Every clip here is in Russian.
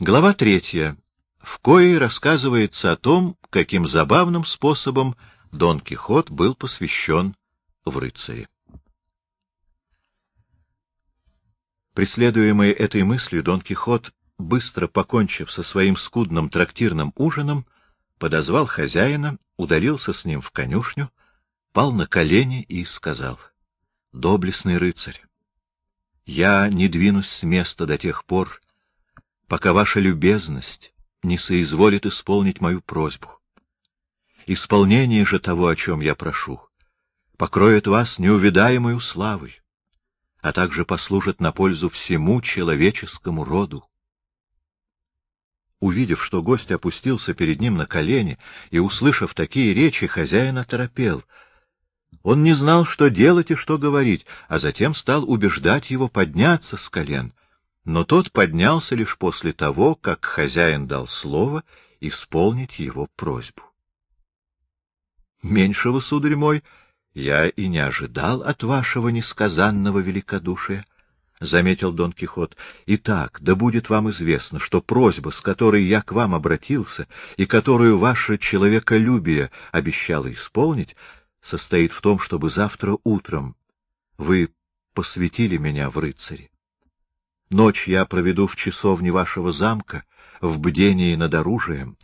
Глава третья, в коей рассказывается о том, каким забавным способом Дон Кихот был посвящен в рыцаре. Преследуемый этой мыслью, Дон Кихот, быстро покончив со своим скудным трактирным ужином, подозвал хозяина, удалился с ним в конюшню, пал на колени и сказал, — Доблестный рыцарь, я не двинусь с места до тех пор, пока ваша любезность не соизволит исполнить мою просьбу. Исполнение же того, о чем я прошу, покроет вас неувидаемой славой, а также послужит на пользу всему человеческому роду. Увидев, что гость опустился перед ним на колени, и, услышав такие речи, хозяин оторопел. Он не знал, что делать и что говорить, а затем стал убеждать его подняться с колен. Но тот поднялся лишь после того, как хозяин дал слово исполнить его просьбу. — Меньшего, сударь мой, я и не ожидал от вашего несказанного великодушия. — заметил Дон Кихот. — Итак, да будет вам известно, что просьба, с которой я к вам обратился и которую ваше человеколюбие обещало исполнить, состоит в том, чтобы завтра утром вы посвятили меня в рыцари. Ночь я проведу в часовне вашего замка, в бдении над оружием,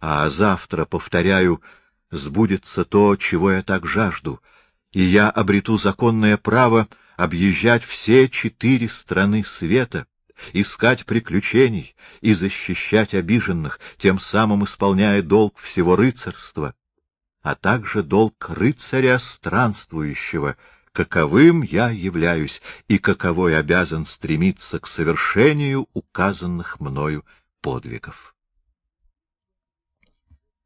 а завтра, повторяю, сбудется то, чего я так жажду, и я обрету законное право — объезжать все четыре страны света, искать приключений и защищать обиженных, тем самым исполняя долг всего рыцарства, а также долг рыцаря странствующего, каковым я являюсь и каковой обязан стремиться к совершению указанных мною подвигов.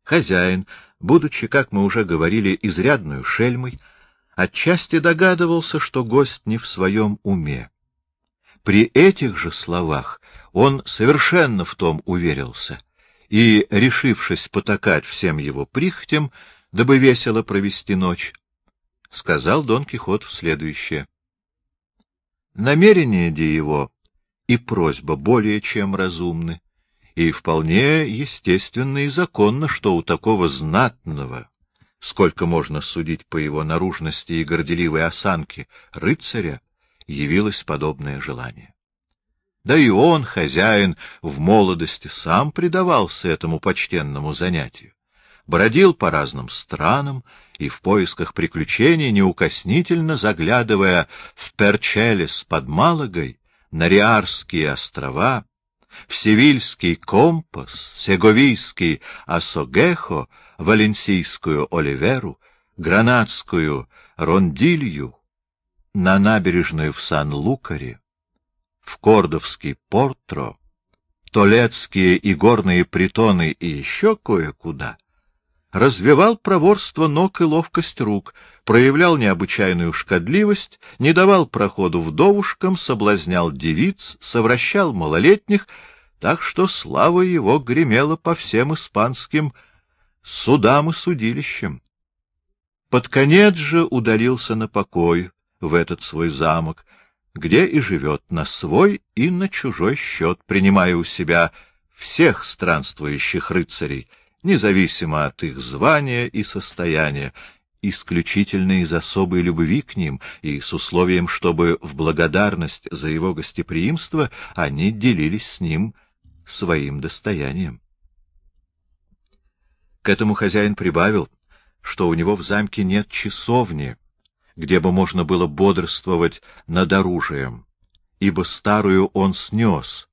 Хозяин, будучи, как мы уже говорили, изрядную шельмой, отчасти догадывался, что гость не в своем уме. При этих же словах он совершенно в том уверился, и, решившись потакать всем его прихотям, дабы весело провести ночь, сказал Дон Кихот следующее. Намерение де его и просьба более чем разумны, и вполне естественно и законно, что у такого знатного, сколько можно судить по его наружности и горделивой осанке рыцаря, явилось подобное желание. Да и он, хозяин, в молодости сам предавался этому почтенному занятию. Бродил по разным странам и в поисках приключений, неукоснительно заглядывая в Перчелес под Малагой, на Риарские острова, в Севильский компас, Сеговийский Асогехо, Валенсийскую Оливеру, Гранадскую Рондилью, на набережную в Сан-Лукаре, в Кордовский Портро, Толецкие и горные притоны и еще кое-куда, развивал проворство ног и ловкость рук, проявлял необычайную шкодливость, не давал проходу вдовушкам, соблазнял девиц, совращал малолетних, так что слава его гремела по всем испанским судам и судилищам. Под конец же удалился на покой в этот свой замок, где и живет на свой и на чужой счет, принимая у себя всех странствующих рыцарей, независимо от их звания и состояния, исключительно из особой любви к ним и с условием, чтобы в благодарность за его гостеприимство они делились с ним своим достоянием. К этому хозяин прибавил, что у него в замке нет часовни, где бы можно было бодрствовать над оружием, ибо старую он снес,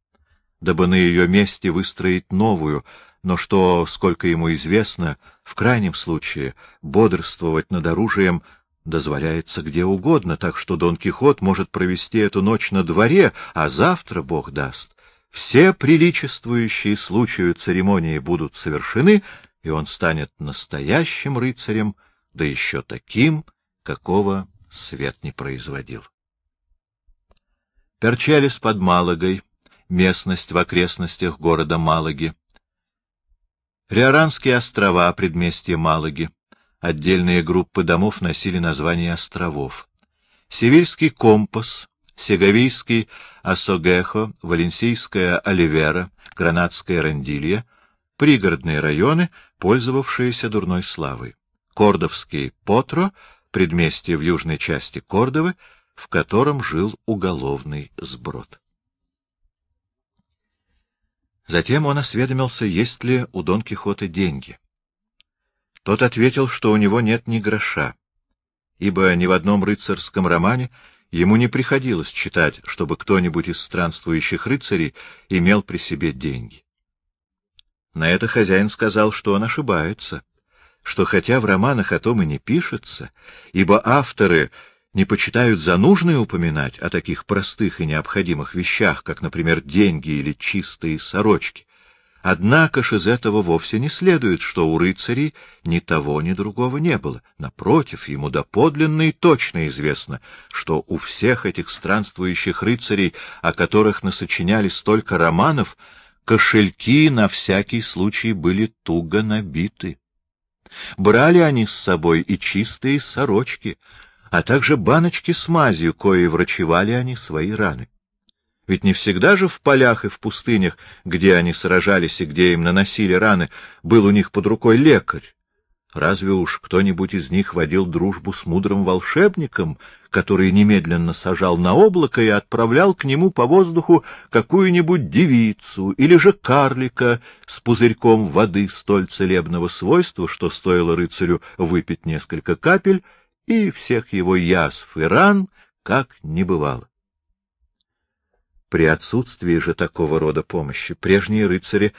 дабы на ее месте выстроить новую, но что, сколько ему известно, в крайнем случае бодрствовать над оружием дозволяется где угодно, так что Дон Кихот может провести эту ночь на дворе, а завтра, Бог даст, все приличествующие случаю церемонии будут совершены, и он станет настоящим рыцарем, да еще таким, какого свет не производил. Перчелис под Малагой, местность в окрестностях города Малаги. Риоранские острова, предместье Малаги. Отдельные группы домов носили название островов. Севильский компас, Сеговийский Асогехо, Валенсийская Оливера, Гранадская Рандилья — пригородные районы, пользовавшиеся дурной славой. Кордовский Потро — предместье в южной части Кордовы, в котором жил уголовный сброд. Затем он осведомился, есть ли у Дон Кихота деньги. Тот ответил, что у него нет ни гроша, ибо ни в одном рыцарском романе ему не приходилось читать, чтобы кто-нибудь из странствующих рыцарей имел при себе деньги. На это хозяин сказал, что он ошибается, что хотя в романах о том и не пишется, ибо авторы не почитают за нужное упоминать о таких простых и необходимых вещах, как, например, деньги или чистые сорочки. Однако ж из этого вовсе не следует, что у рыцарей ни того, ни другого не было. Напротив, ему доподлинно и точно известно, что у всех этих странствующих рыцарей, о которых насочиняли столько романов, кошельки на всякий случай были туго набиты. Брали они с собой и чистые сорочки, а также баночки с мазью, кои врачевали они свои раны. Ведь не всегда же в полях и в пустынях, где они сражались и где им наносили раны, был у них под рукой лекарь. Разве уж кто-нибудь из них водил дружбу с мудрым волшебником, который немедленно сажал на облако и отправлял к нему по воздуху какую-нибудь девицу или же карлика с пузырьком воды столь целебного свойства, что стоило рыцарю выпить несколько капель, и всех его язв и ран как не бывало. При отсутствии же такого рода помощи прежние рыцари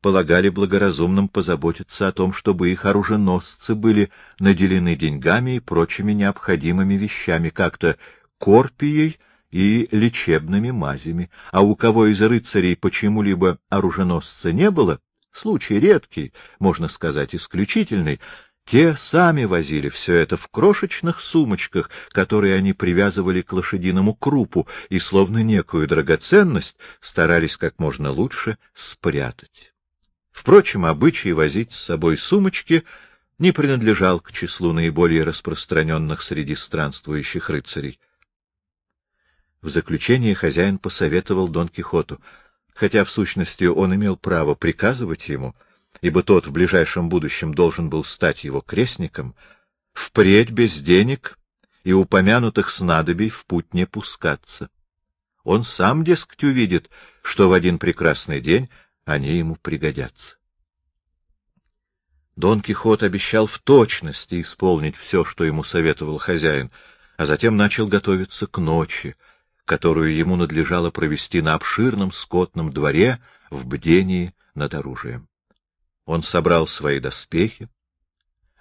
полагали благоразумным позаботиться о том, чтобы их оруженосцы были наделены деньгами и прочими необходимыми вещами, как-то корпией и лечебными мазями, а у кого из рыцарей почему-либо оруженосца не было, случай редкий, можно сказать, исключительный, те сами возили все это в крошечных сумочках, которые они привязывали к лошадиному крупу и, словно некую драгоценность, старались как можно лучше спрятать. Впрочем, обычай возить с собой сумочки не принадлежал к числу наиболее распространенных среди странствующих рыцарей. В заключение хозяин посоветовал Дон Кихоту, хотя в сущности он имел право приказывать ему — ибо тот в ближайшем будущем должен был стать его крестником, впредь без денег и упомянутых снадобий в путь не пускаться. Он сам, дескать, увидит, что в один прекрасный день они ему пригодятся. Дон Кихот обещал в точности исполнить все, что ему советовал хозяин, а затем начал готовиться к ночи, которую ему надлежало провести на обширном скотном дворе в бдении над оружием. Он собрал свои доспехи,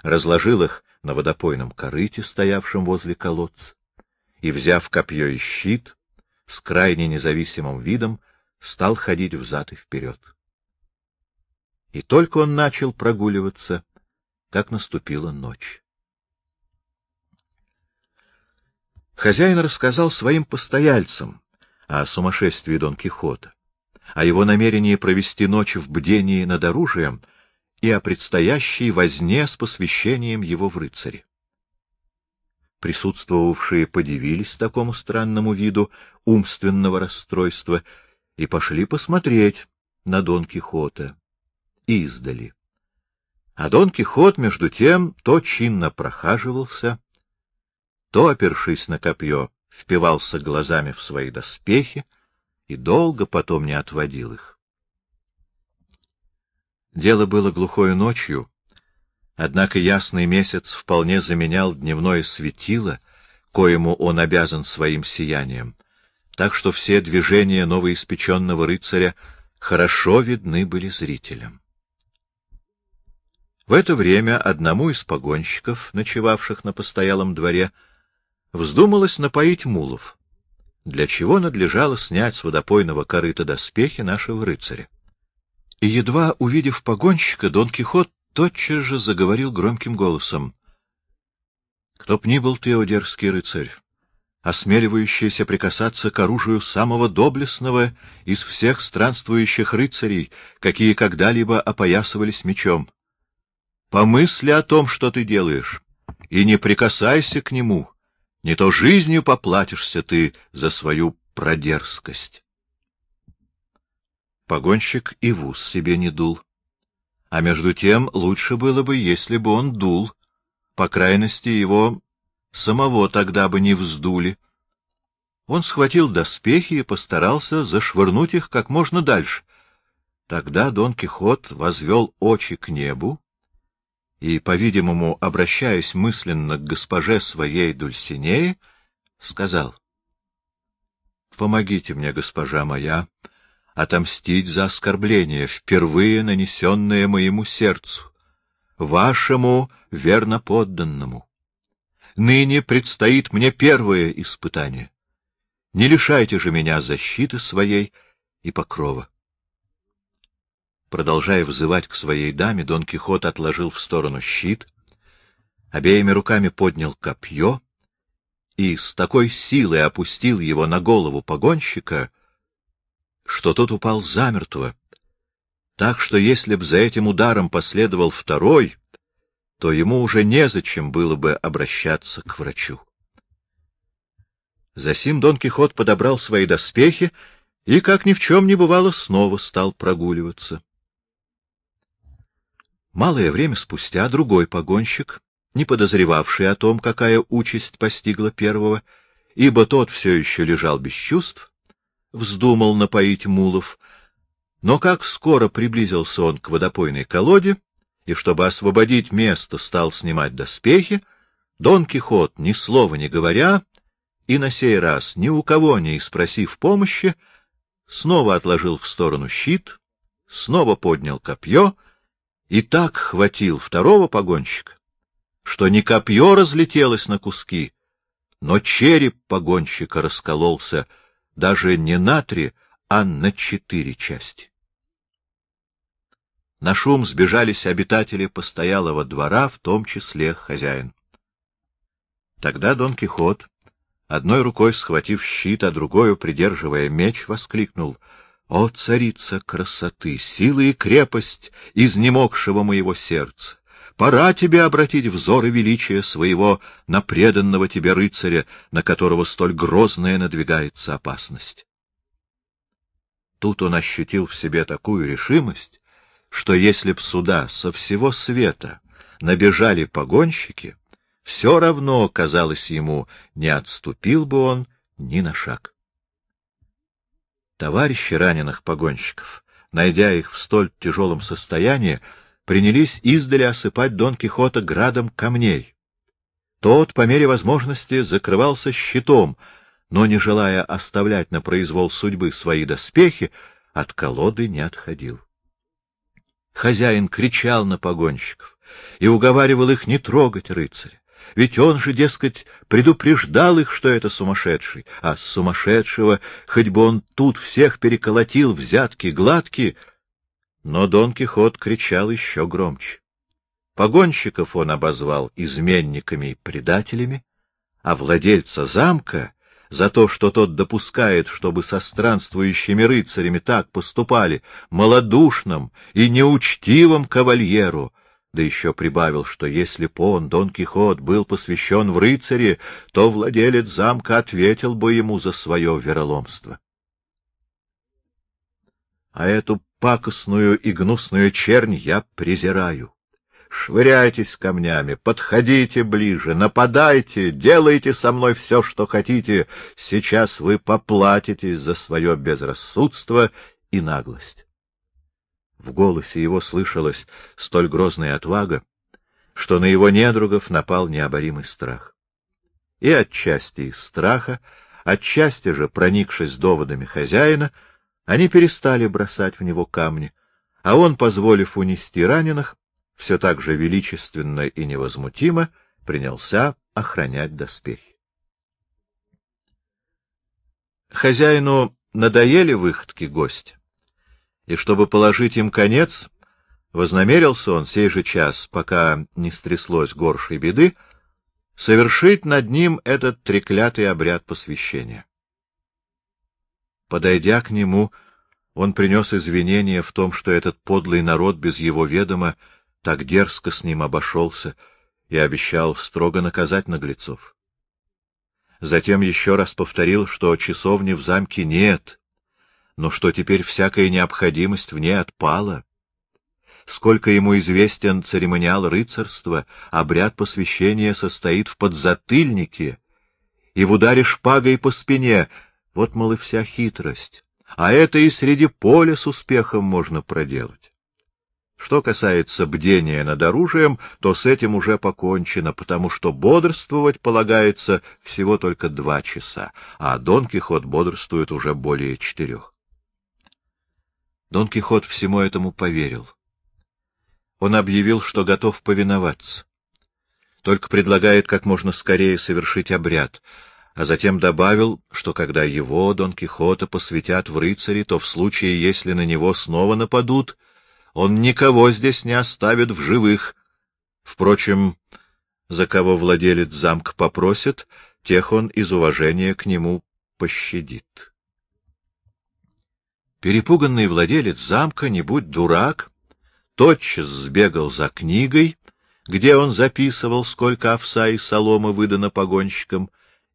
разложил их на водопойном корыте, стоявшем возле колодца, и, взяв копье и щит, с крайне независимым видом стал ходить взад и вперед. И только он начал прогуливаться, как наступила ночь. Хозяин рассказал своим постояльцам о сумасшествии Дон Кихота, о его намерении провести ночь в бдении над оружием и о предстоящей возне с посвящением его в рыцари. Присутствовавшие подивились такому странному виду умственного расстройства и пошли посмотреть на Дон Кихота издали. А Дон Кихот, между тем, то чинно прохаживался, то, опершись на копье, впивался глазами в свои доспехи и долго потом не отводил их. Дело было глухою ночью, однако ясный месяц вполне заменял дневное светило, коему он обязан своим сиянием, так что все движения новоиспеченного рыцаря хорошо видны были зрителям. В это время одному из погонщиков, ночевавших на постоялом дворе, вздумалось напоить мулов, для чего надлежало снять с водопойного корыта доспехи нашего рыцаря. И, едва увидев погонщика, Дон Кихот тотчас же заговорил громким голосом. — Кто б ни был ты, о дерзкий рыцарь, осмеливающийся прикасаться к оружию самого доблестного из всех странствующих рыцарей, какие когда-либо опоясывались мечом. Помысли о том, что ты делаешь, и не прикасайся к нему, Не то жизнью поплатишься ты за свою продерзкость. Погонщик и в ус себе не дул. А между тем лучше было бы, если бы он дул. По крайности, его самого тогда бы не вздули. Он схватил доспехи и постарался зашвырнуть их как можно дальше. Тогда Дон Кихот возвел очи к небу и, по-видимому, обращаясь мысленно к госпоже своей Дульсинее, сказал, — Помогите мне, госпожа моя, отомстить за оскорбление, впервые нанесенное моему сердцу, вашему верноподданному. Ныне предстоит мне первое испытание. Не лишайте же меня защиты своей и покрова. Продолжая взывать к своей даме, Дон Кихот отложил в сторону щит, обеими руками поднял копье и с такой силой опустил его на голову погонщика, что тот упал замертво, так что если б за этим ударом последовал второй, то ему уже незачем было бы обращаться к врачу. Засим Дон Кихот подобрал свои доспехи и, как ни в чем не бывало, снова стал прогуливаться. Малое время спустя другой погонщик, не подозревавший о том, какая участь постигла первого, ибо тот все еще лежал без чувств, вздумал напоить мулов, но как скоро приблизился он к водопойной колоде, и, чтобы освободить место, стал снимать доспехи, Дон Кихот, ни слова не говоря, и на сей раз, ни у кого не спросив помощи, снова отложил в сторону щит, снова поднял копье — и так хватил второго погонщика, что не копье разлетелось на куски, но череп погонщика раскололся даже не на три, а на четыре части. На шум сбежались обитатели постоялого двора, в том числе хозяин. Тогда Дон Кихот, одной рукой схватив щит, а другой, придерживая меч, воскликнул — о, царица красоты, сила и крепость изнемогшего моего сердца! Пора тебе обратить взоры величия своего на преданного тебе рыцаря, на которого столь грозная надвигается опасность. Тут он ощутил в себе такую решимость, что если б сюда со всего света набежали погонщики, все равно, казалось ему, не отступил бы он ни на шаг. Товарищи раненых погонщиков, найдя их в столь тяжелом состоянии, принялись издали осыпать Дон Кихота градом камней. Тот, по мере возможности, закрывался щитом, но, не желая оставлять на произвол судьбы свои доспехи, от колоды не отходил. Хозяин кричал на погонщиков и уговаривал их не трогать рыцаря. Ведь он же, дескать, предупреждал их, что это сумасшедший, а сумасшедшего, хоть бы он тут всех переколотил, взятки гладкие. Но Дон Кихот кричал еще громче. Погонщиков он обозвал изменниками и предателями, а владельца замка за то, что тот допускает, чтобы со странствующими рыцарями так поступали, малодушным и неучтивым кавальеру, да еще прибавил, что если б он, Дон Кихот, был посвящен в рыцаре, то владелец замка ответил бы ему за свое вероломство. А эту пакостную и гнусную чернь я презираю. Швыряйтесь камнями, подходите ближе, нападайте, делайте со мной все, что хотите. Сейчас вы поплатитесь за свое безрассудство и наглость. В голосе его слышалась столь грозная отвага, что на его недругов напал необоримый страх. И отчасти из страха, отчасти же, проникшись доводами хозяина, они перестали бросать в него камни, а он, позволив унести раненых, все так же величественно и невозмутимо принялся охранять доспехи. Хозяину надоели выходки гостя и чтобы положить им конец, вознамерился он сей же час, пока не стряслось горшей беды, совершить над ним этот треклятый обряд посвящения. Подойдя к нему, он принес извинения в том, что этот подлый народ без его ведома так дерзко с ним обошелся и обещал строго наказать наглецов. Затем еще раз повторил, что часовни в замке нет, но что теперь всякая необходимость в ней отпала. Сколько ему известен церемониал рыцарства, обряд посвящения состоит в подзатыльнике и в ударе шпагой по спине. Вот, мол, и вся хитрость. А это и среди поля с успехом можно проделать. Что касается бдения над оружием, то с этим уже покончено, потому что бодрствовать полагается всего только два часа, а Дон Кихот бодрствует уже более четырех. Дон Кихот всему этому поверил. Он объявил, что готов повиноваться. Только предлагает как можно скорее совершить обряд, а затем добавил, что когда его, Дон Кихота, посвятят в рыцари, то в случае, если на него снова нападут, он никого здесь не оставит в живых. Впрочем, за кого владелец замка попросит, тех он из уважения к нему пощадит. Перепуганный владелец замка, не будь дурак, тотчас сбегал за книгой, где он записывал, сколько овса и соломы выдано погонщикам,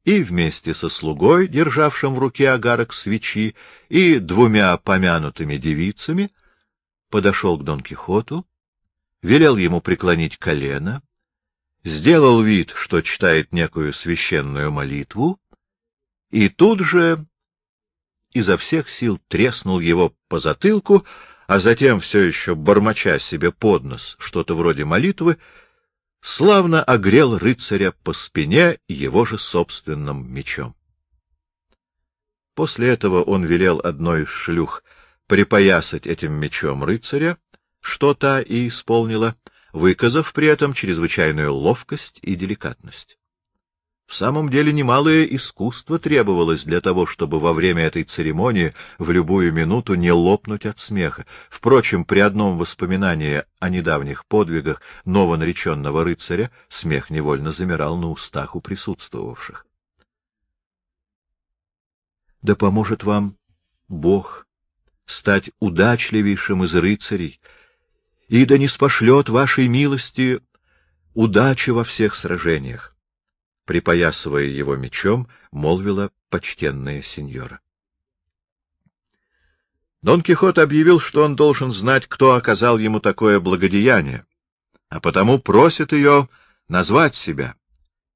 и вместе со слугой, державшим в руке агарок свечи, и двумя помянутыми девицами, подошел к Дон Кихоту, велел ему преклонить колено, сделал вид, что читает некую священную молитву, и тут же изо всех сил треснул его по затылку, а затем, все еще бормоча себе под нос что-то вроде молитвы, славно огрел рыцаря по спине его же собственным мечом. После этого он велел одной из шлюх припоясать этим мечом рыцаря, что та и исполнила, выказав при этом чрезвычайную ловкость и деликатность. В самом деле немалое искусство требовалось для того, чтобы во время этой церемонии в любую минуту не лопнуть от смеха. Впрочем, при одном воспоминании о недавних подвигах новонареченного рыцаря смех невольно замирал на устах у присутствовавших. Да поможет вам Бог стать удачливейшим из рыцарей, и да не спошлет вашей милости удачи во всех сражениях припоясывая его мечом, молвила почтенная сеньора. Дон Кихот объявил, что он должен знать, кто оказал ему такое благодеяние, а потому просит ее назвать себя,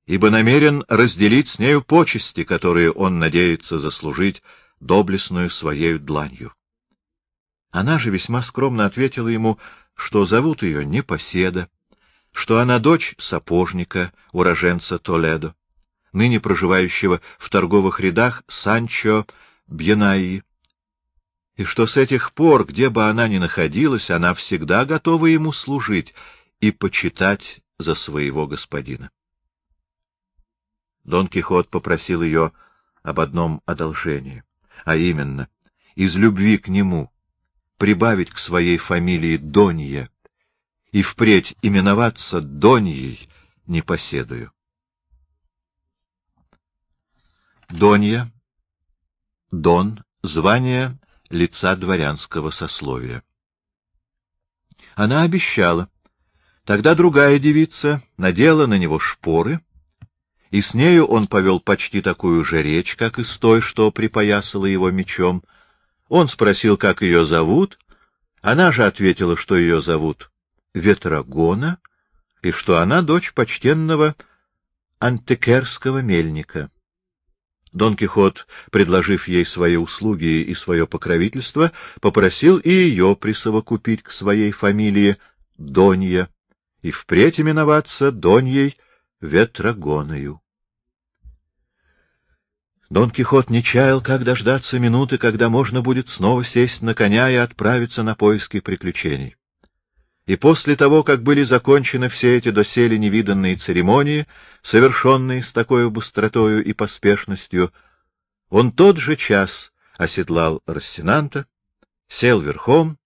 ибо намерен разделить с нею почести, которые он надеется заслужить доблестную своею дланью. Она же весьма скромно ответила ему, что зовут ее Непоседа, что она дочь сапожника, уроженца Толедо, ныне проживающего в торговых рядах Санчо Бьенаи, и что с этих пор, где бы она ни находилась, она всегда готова ему служить и почитать за своего господина. Дон Кихот попросил ее об одном одолжении, а именно, из любви к нему прибавить к своей фамилии Донья, и впредь именоваться Доньей не поседую. Донья, Дон, звание лица дворянского сословия. Она обещала. Тогда другая девица надела на него шпоры, и с нею он повел почти такую же речь, как и с той, что припоясала его мечом. Он спросил, как ее зовут, она же ответила, что ее зовут Ветрогона, и что она дочь почтенного антекерского мельника. Дон Кихот, предложив ей свои услуги и свое покровительство, попросил и ее присовокупить к своей фамилии Донья и впредь именоваться Доньей Ветрогоною. Дон Кихот не чаял, как дождаться минуты, когда можно будет снова сесть на коня и отправиться на поиски приключений. И после того, как были закончены все эти доселе невиданные церемонии, совершенные с такой быстротою и поспешностью, он тот же час оседлал Рассенанта, сел верхом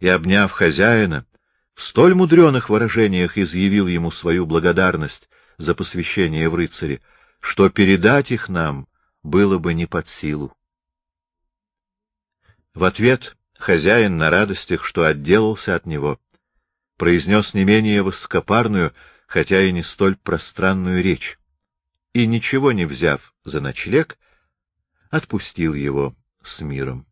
и, обняв хозяина, в столь мудреных выражениях изъявил ему свою благодарность за посвящение в рыцаре, что передать их нам было бы не под силу. В ответ хозяин на радостях, что отделался от него, произнес не менее высокопарную, хотя и не столь пространную речь. и, ничего не взяв за ночлег, отпустил его с миром.